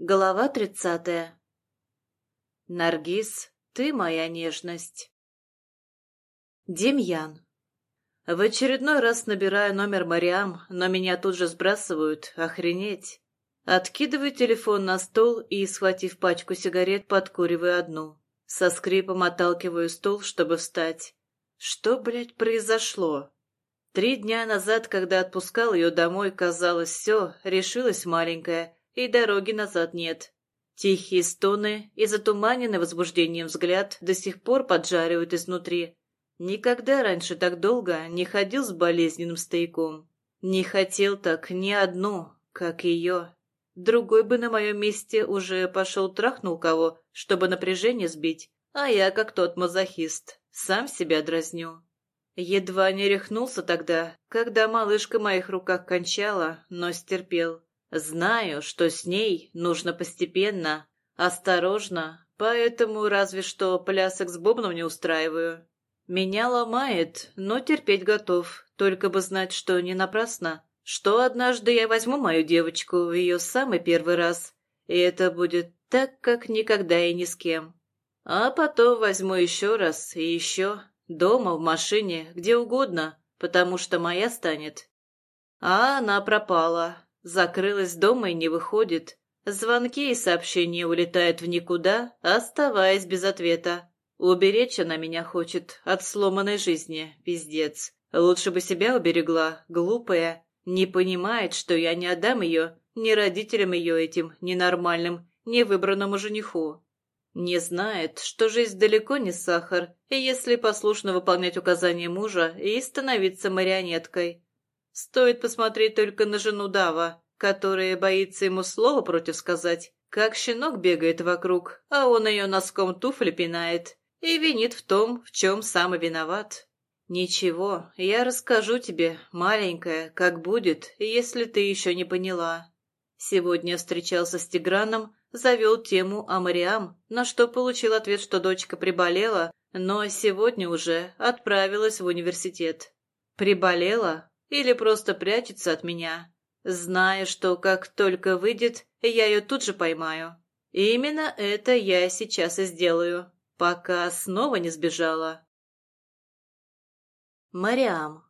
Глава тридцатая. Наргиз, ты моя нежность. Демьян. В очередной раз набираю номер Мариам, но меня тут же сбрасывают. Охренеть. Откидываю телефон на стол и, схватив пачку сигарет, подкуриваю одну. Со скрипом отталкиваю стул, чтобы встать. Что, блядь, произошло? Три дня назад, когда отпускал ее домой, казалось, все, решилась маленькая — и дороги назад нет. Тихие стоны и затуманенный возбуждением взгляд до сих пор поджаривают изнутри. Никогда раньше так долго не ходил с болезненным стояком. Не хотел так ни одну, как ее. Другой бы на моем месте уже пошел трахнул кого, чтобы напряжение сбить, а я, как тот мазохист, сам себя дразню. Едва не рехнулся тогда, когда малышка в моих руках кончала, но стерпел. Знаю, что с ней нужно постепенно, осторожно, поэтому разве что плясок с бубном не устраиваю. Меня ломает, но терпеть готов, только бы знать, что не напрасно, что однажды я возьму мою девочку в ее самый первый раз, и это будет так, как никогда и ни с кем. А потом возьму еще раз и еще, дома, в машине, где угодно, потому что моя станет. А она пропала, Закрылась дома и не выходит. Звонки и сообщения улетают в никуда, оставаясь без ответа. Уберечь она меня хочет от сломанной жизни, пиздец. Лучше бы себя уберегла, глупая. Не понимает, что я не отдам ее ни родителям ее этим, ни нормальным, ни выбранному жениху. Не знает, что жизнь далеко не сахар, и если послушно выполнять указания мужа и становиться марионеткой. Стоит посмотреть только на жену Дава, которая боится ему слова против сказать, как щенок бегает вокруг, а он ее носком туфли пинает и винит в том, в чем сам и виноват. «Ничего, я расскажу тебе, маленькая, как будет, если ты еще не поняла». Сегодня встречался с Тиграном, завел тему о Мариам, на что получил ответ, что дочка приболела, но сегодня уже отправилась в университет. Приболела? Или просто прячется от меня, зная, что как только выйдет, я ее тут же поймаю. Именно это я сейчас и сделаю, пока снова не сбежала. Мариам.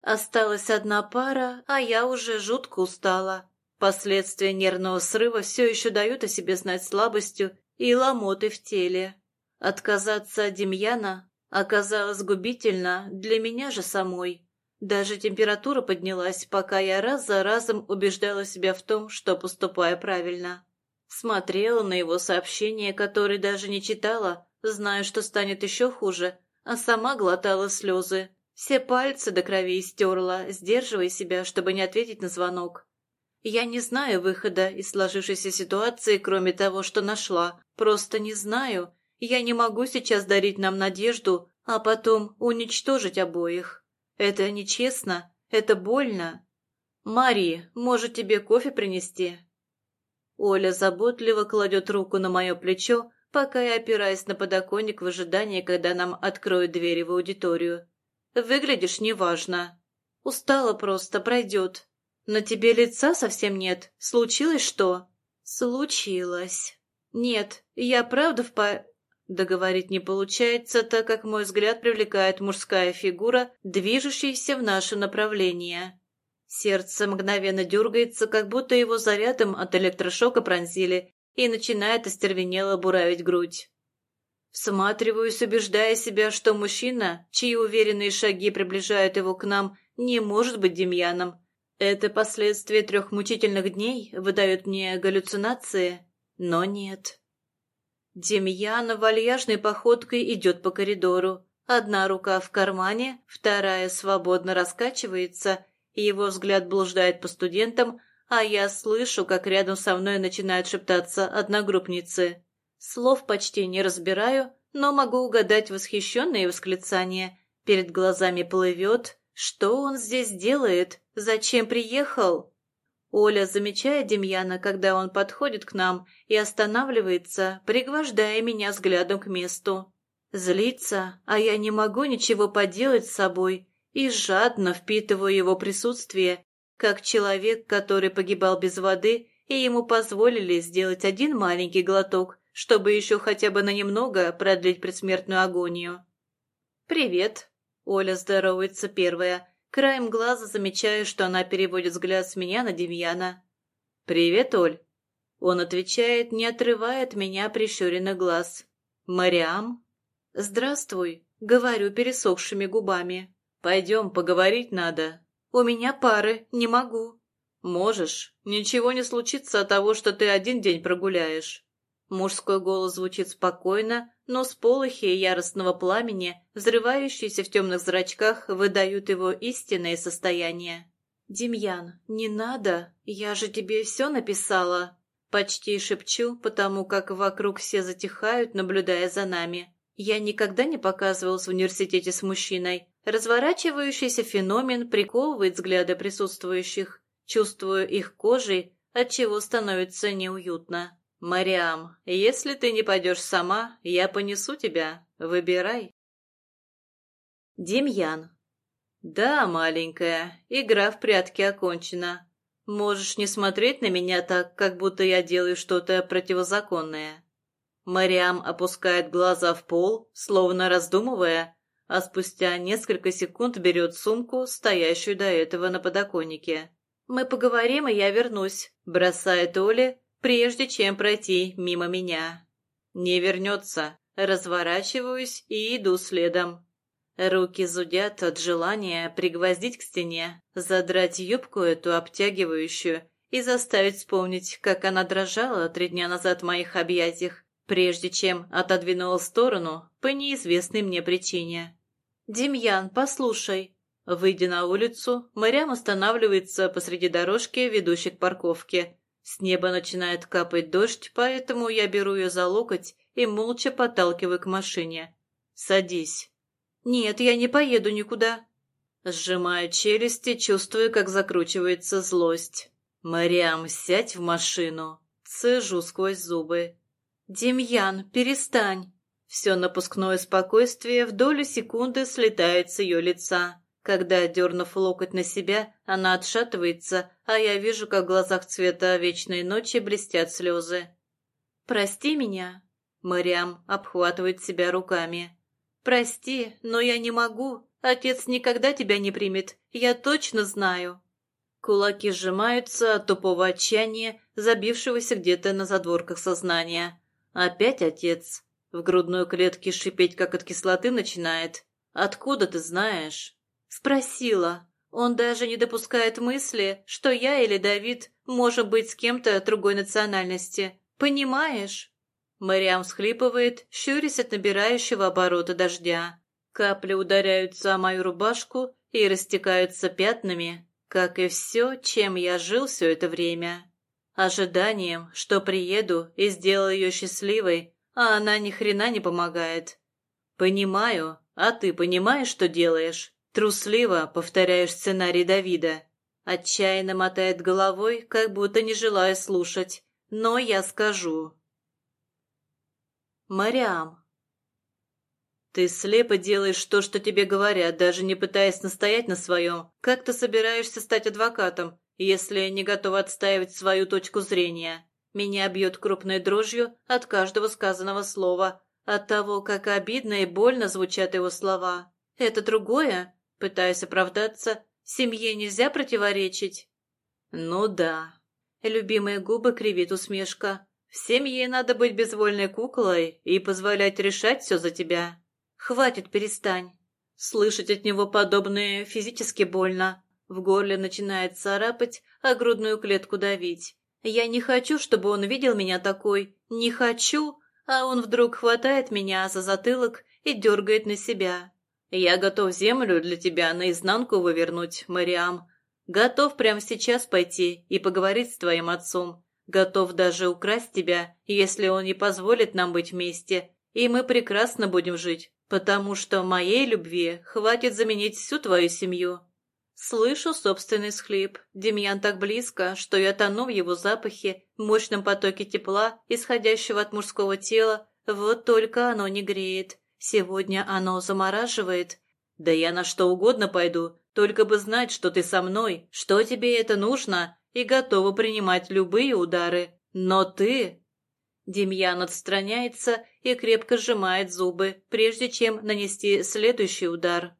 Осталась одна пара, а я уже жутко устала. Последствия нервного срыва все еще дают о себе знать слабостью и ломотой в теле. Отказаться от Демьяна оказалось губительно для меня же самой. Даже температура поднялась, пока я раз за разом убеждала себя в том, что поступаю правильно. Смотрела на его сообщения, которые даже не читала, зная, что станет еще хуже, а сама глотала слезы. Все пальцы до крови стерла, сдерживая себя, чтобы не ответить на звонок. Я не знаю выхода из сложившейся ситуации, кроме того, что нашла. Просто не знаю. Я не могу сейчас дарить нам надежду, а потом уничтожить обоих. Это нечестно, это больно. Мари, может тебе кофе принести? Оля заботливо кладет руку на мое плечо, пока я опираюсь на подоконник в ожидании, когда нам откроют двери в аудиторию. Выглядишь неважно. Устала просто, пройдет. На тебе лица совсем нет. Случилось что? Случилось. Нет, я правда в по... Договорить не получается, так как мой взгляд привлекает мужская фигура, движущаяся в наше направление. Сердце мгновенно дергается, как будто его зарядом от электрошока пронзили, и начинает остервенело буравить грудь. Всматриваюсь, убеждая себя, что мужчина, чьи уверенные шаги приближают его к нам, не может быть Демьяном. Это последствия трех мучительных дней выдают мне галлюцинации, но нет. Демьяна вальяжной походкой идет по коридору. Одна рука в кармане, вторая свободно раскачивается, его взгляд блуждает по студентам, а я слышу, как рядом со мной начинают шептаться одногруппницы. Слов почти не разбираю, но могу угадать восхищенные восклицания. Перед глазами плывет. Что он здесь делает? Зачем приехал? Оля замечает Демьяна, когда он подходит к нам и останавливается, пригвождая меня взглядом к месту. Злится, а я не могу ничего поделать с собой и жадно впитываю его присутствие, как человек, который погибал без воды и ему позволили сделать один маленький глоток, чтобы еще хотя бы на немного продлить предсмертную агонию. «Привет», — Оля здоровается первая, краем глаза замечаю, что она переводит взгляд с меня на Демьяна. «Привет, Оль», — он отвечает, не отрывая от меня прищуренных глаз. «Мариам?» «Здравствуй», — говорю пересохшими губами. «Пойдем, поговорить надо». «У меня пары, не могу». «Можешь. Ничего не случится от того, что ты один день прогуляешь». Мужской голос звучит спокойно, но сполохи яростного пламени, взрывающиеся в темных зрачках, выдают его истинное состояние. «Демьян, не надо, я же тебе все написала!» Почти шепчу, потому как вокруг все затихают, наблюдая за нами. Я никогда не показывалась в университете с мужчиной. Разворачивающийся феномен приковывает взгляды присутствующих. Чувствую их кожей, отчего становится неуютно. «Мариам, если ты не пойдешь сама, я понесу тебя. Выбирай». Демьян. «Да, маленькая, игра в прятки окончена. Можешь не смотреть на меня так, как будто я делаю что-то противозаконное». Мариам опускает глаза в пол, словно раздумывая, а спустя несколько секунд берет сумку, стоящую до этого на подоконнике. «Мы поговорим, и я вернусь», — бросает Оля, прежде чем пройти мимо меня. Не вернется. Разворачиваюсь и иду следом. Руки зудят от желания пригвоздить к стене, задрать юбку эту обтягивающую и заставить вспомнить, как она дрожала три дня назад в моих объятиях, прежде чем отодвинула сторону по неизвестной мне причине. «Демьян, послушай», Выйдя на улицу, Мэрям останавливается посреди дорожки, ведущей к парковке. С неба начинает капать дождь, поэтому я беру ее за локоть и молча подталкиваю к машине. «Садись». «Нет, я не поеду никуда». Сжимаю челюсти, чувствую, как закручивается злость. «Мариам, сядь в машину». Цежу сквозь зубы. «Демьян, перестань». Все напускное спокойствие в долю секунды слетает с ее лица. Когда, дернув локоть на себя, она отшатывается, а я вижу, как в глазах цвета вечной ночи блестят слезы. «Прости меня», — Мариам обхватывает себя руками. «Прости, но я не могу. Отец никогда тебя не примет, я точно знаю». Кулаки сжимаются от тупого отчаяния, забившегося где-то на задворках сознания. Опять отец. В грудной клетке шипеть, как от кислоты, начинает. «Откуда ты знаешь?» Спросила. Он даже не допускает мысли, что я или Давид можем быть с кем-то другой национальности. Понимаешь? Мариам всхлипывает, щурясь от набирающего оборота дождя. Капли ударяются о мою рубашку и растекаются пятнами, как и все, чем я жил все это время. Ожиданием, что приеду и сделаю ее счастливой, а она ни хрена не помогает. Понимаю, а ты понимаешь, что делаешь? Трусливо повторяешь сценарий Давида. Отчаянно мотает головой, как будто не желая слушать. Но я скажу. Мариам. Ты слепо делаешь то, что тебе говорят, даже не пытаясь настоять на своем. Как ты собираешься стать адвокатом, если не готов отстаивать свою точку зрения? Меня бьет крупной дрожью от каждого сказанного слова, от того, как обидно и больно звучат его слова. Это другое, Пытаясь оправдаться, семье нельзя противоречить. Ну да. Любимые губы кривит усмешка. В семье надо быть безвольной куклой и позволять решать все за тебя. Хватит, перестань. Слышать от него подобное физически больно. В горле начинает царапать, а грудную клетку давить. Я не хочу, чтобы он видел меня такой. Не хочу, а он вдруг хватает меня за затылок и дергает на себя. «Я готов землю для тебя наизнанку вывернуть, Мариам. Готов прямо сейчас пойти и поговорить с твоим отцом. Готов даже украсть тебя, если он не позволит нам быть вместе. И мы прекрасно будем жить, потому что моей любви хватит заменить всю твою семью». Слышу собственный схлип. Демьян так близко, что я тону в его запахе, мощном потоке тепла, исходящего от мужского тела. Вот только оно не греет. Сегодня оно замораживает. Да я на что угодно пойду, только бы знать, что ты со мной, что тебе это нужно, и готова принимать любые удары. Но ты...» Демьян отстраняется и крепко сжимает зубы, прежде чем нанести следующий удар.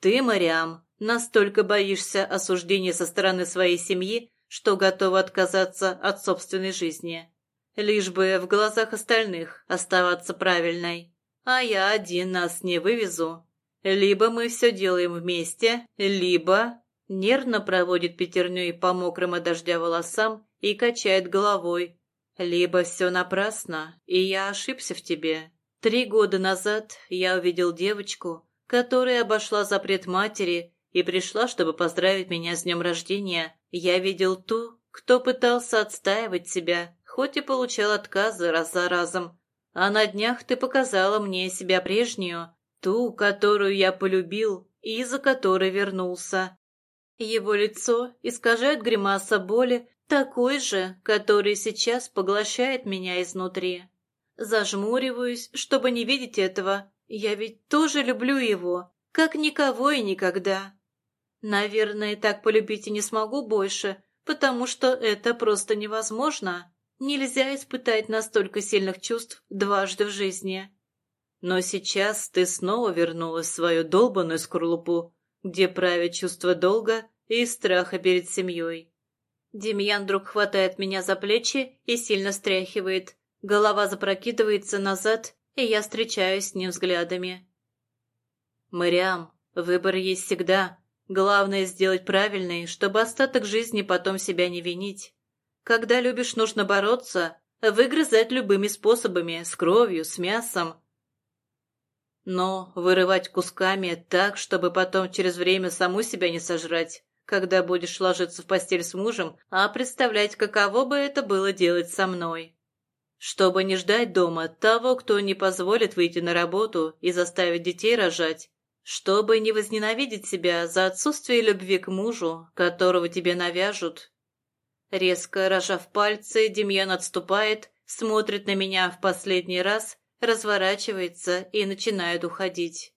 «Ты, Мариам, настолько боишься осуждения со стороны своей семьи, что готова отказаться от собственной жизни. Лишь бы в глазах остальных оставаться правильной. А я один нас не вывезу. Либо мы все делаем вместе, либо...» Нервно проводит пятерней по мокрым от дождя волосам и качает головой, либо все напрасно, и я ошибся в тебе. Три года назад я увидел девочку, которая обошла запрет матери и пришла, чтобы поздравить меня с днем рождения. Я видел ту, кто пытался отстаивать себя, хоть и получал отказы раз за разом. А на днях ты показала мне себя прежнюю, ту, которую я полюбил и за которой вернулся. Его лицо искажает гримаса боли, такой же, который сейчас поглощает меня изнутри. Зажмуриваюсь, чтобы не видеть этого. Я ведь тоже люблю его, как никого и никогда. Наверное, так полюбить и не смогу больше, потому что это просто невозможно. Нельзя испытать настолько сильных чувств дважды в жизни. Но сейчас ты снова вернулась в свою долбанную скорлупу, где правят чувство долга и страха перед семьей. Демьян вдруг хватает меня за плечи и сильно стряхивает. Голова запрокидывается назад, и я встречаюсь с ним взглядами. «Мариам, выбор есть всегда. Главное сделать правильный, чтобы остаток жизни потом себя не винить. Когда любишь, нужно бороться, выгрызать любыми способами, с кровью, с мясом. Но вырывать кусками так, чтобы потом через время саму себя не сожрать, когда будешь ложиться в постель с мужем, а представлять, каково бы это было делать со мной. Чтобы не ждать дома того, кто не позволит выйти на работу и заставить детей рожать, чтобы не возненавидеть себя за отсутствие любви к мужу, которого тебе навяжут. Резко рожав пальцы, Демьян отступает, смотрит на меня в последний раз, разворачивается и начинает уходить.